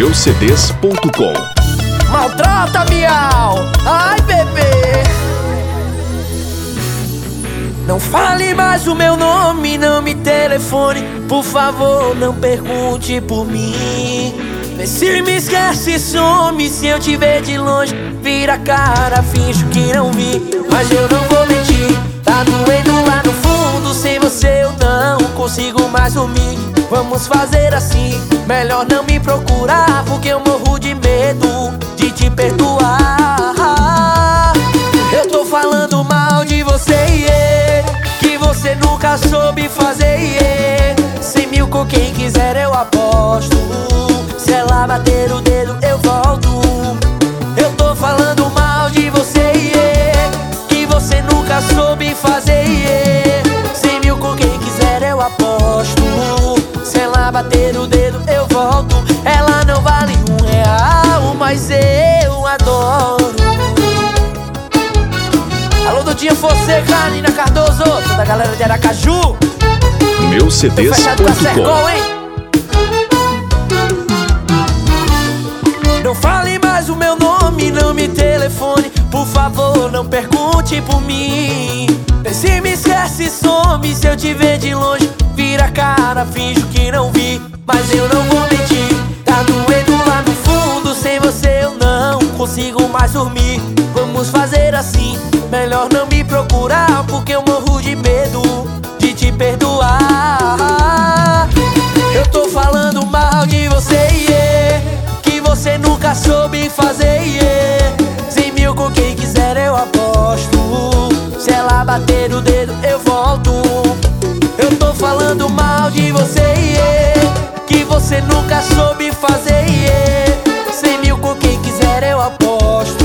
meucds.com Maltrata, miau! Ai, bebê! Não fale mais o meu nome, não me telefone. Por favor, não pergunte por mim. Vê se me esquece, some. Se eu te ver de longe, vira a cara Finjo que não vi, mas eu não vou mentir Tá doendo lá no fundo, sem você eu não consigo mais dormir. Vamos fazer assim, melhor não me procurar Porque eu morro de medo de te perdoar Eu tô falando mal de você, yeah, Que você nunca soube fazer, yeah. Cem mil com quem quiser eu aposto Se ela bater o dedo eu volto Eu tô falando mal de você, yeah, Que você nunca soube fazer, yeah. Cem mil com quem quiser eu aposto Se ela bater o dedo eu volto. Ela não vale um real, mas eu adoro. Alô, Dudinha Fonseca, Nina Cardoso Toda a galera de Aracaju. Tô fechado com a Sercol, hein? Não fale mais o meu nome, não me telefone. Por favor, não pergunte por mim. Se me esquece, some. Se eu te ver de longe, vira a cara Finjo que não vi, mas eu não vou mentir. Tá doendo lá no fundo Sem você eu não consigo mais dormir. Vamos fazer assim Melhor não me procurar Porque eu morro de medo de te perdoar. Eu tô falando mal de você, yeah, Que você nunca soube fazer, yeah. Cem mil com quem quiser eu aposto. Se ela bater o dedo você nunca soube fazer, yeah. Cem mil com quem quiser eu aposto.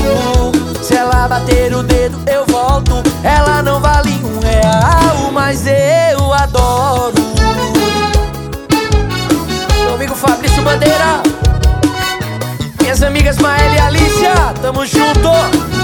Se ela bater o dedo eu volto. Ela não vale um real, mas eu adoro. Meu amigo Fabrício Bandeira. Minhas amigas Mael e Alicia Tamo junto